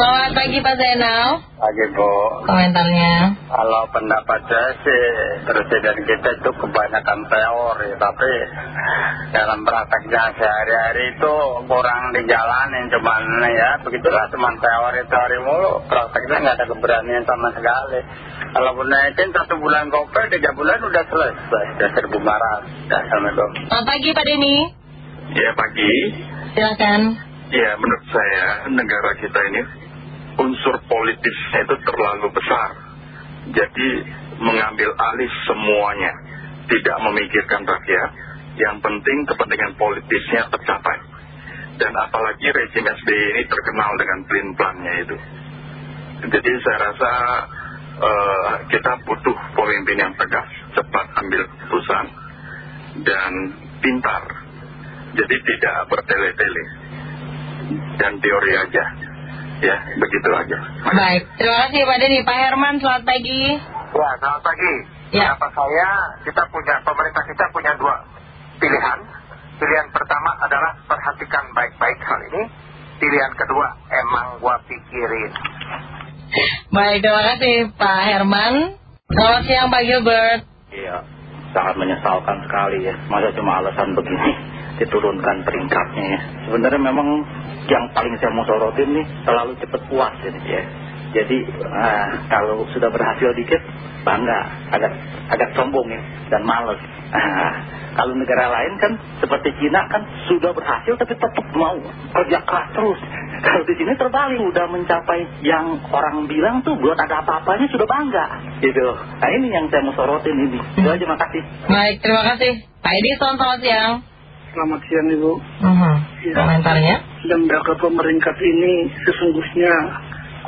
Selamat pagi Pak Zainal. Pagi Bu. Komentarnya. Kalau pendapat saya sih presiden kita itu kebanyakan teori, tapi dalam prakteknya sehari-hari itu kurang dijalanin cuman ya begitulah cuman teori-teori mulu, prakteknya nggak ada keberanian sama sekali. Kalau naikin satu bulan gopay, tiga bulan udah selesai, udah seribu marat. Ya, Assalamualaikum. Selamat pagi Pak Denny. Ya pagi. Silakan. Ya menurut saya negara kita ini unsur politisnya itu terlalu besar. Jadi mengambil alih semuanya. Tidak memikirkan rakyat. Yang penting kepentingan politisnya tercapai. Dan apalagi rezim SBY ini terkenal dengan plan-plannya itu. Jadi saya rasa eh, kita butuh pemimpin yang tegas, cepat ambil keputusan, dan pintar. Jadi tidak bertele-tele. Dan teori aja. Ya, begitu aja. Baik, terima kasih Pak Denny. Pak Herman, selamat pagi. Ya, selamat pagi. Ya. Pendapat saya, kita punya, pemerintah kita punya dua pilihan. Pilihan pertama adalah perhatikan baik-baik hal ini. Pilihan kedua, emang gua pikirin. Baik, terima kasih Pak Herman. Selamat siang Pak Gilbert. Iya, sangat menyesalkan sekali ya. Masa cuma alasan begini diturunkan peringkatnya ya. Sebenarnya memang yang paling saya mau sorotin nih selalu cepat puas ini ya. Jadi ah, kalau sudah berhasil dikit bangga, agak agak sombong ya dan males. Ah, kalau negara lain kan seperti Cina kan sudah berhasil tapi tetap mau kerja keras terus. Kalau di sini terbalik udah mencapai yang orang bilang tuh buat ada apa-apanya sudah bangga gitu. Nah ini yang saya mau sorotin ini. Itu aja makasih. Baik, terima kasih. Pak Edison, selamat siang. Selamat siang Ibu. Mhm. Ya. Komentarnya. Lembaga pemerintah ini sesungguhnya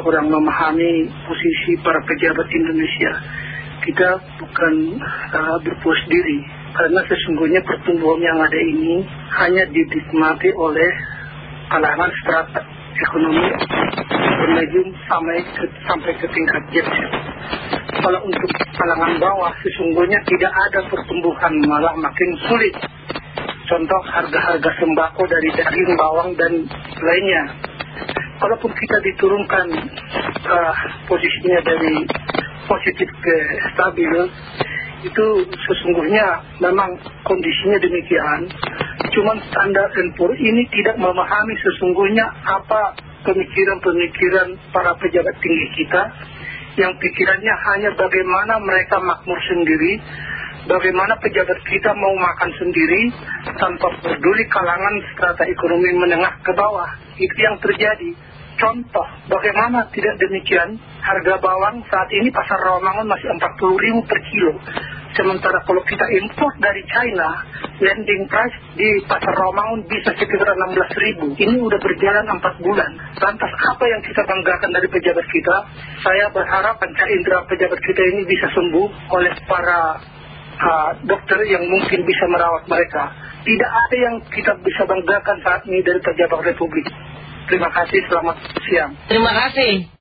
kurang memahami posisi para pejabat Indonesia. Kita bukan uh, berpuas diri karena sesungguhnya pertumbuhan yang ada ini hanya dinikmati oleh kalangan strata ekonomi bermedium sampai ke, sampai ke tingkat set. Kalau untuk kalangan bawah sesungguhnya tidak ada pertumbuhan malah makin sulit contoh harga-harga sembako dari daging, bawang, dan lainnya. Kalaupun kita diturunkan uh, posisinya dari positif ke stabil, itu sesungguhnya memang kondisinya demikian. Cuman standar Poor ini tidak memahami sesungguhnya apa pemikiran-pemikiran para pejabat tinggi kita yang pikirannya hanya bagaimana mereka makmur sendiri, bagaimana pejabat kita mau makan sendiri tanpa peduli kalangan strata ekonomi menengah ke bawah. Itu yang terjadi. Contoh, bagaimana tidak demikian harga bawang saat ini pasar Rawamangun masih 40 ribu per kilo. Sementara kalau kita import dari China, landing price di pasar Rawamangun bisa sekitar 16 ribu. Ini udah berjalan 4 bulan. Lantas apa yang kita banggakan dari pejabat kita? Saya berharap panca indera pejabat kita ini bisa sembuh oleh para uh, dokter yang mungkin bisa merawat mereka. Tidak ada yang kita bisa banggakan saat ini dari pejabat republik. Terima kasih, selamat siang. Terima kasih.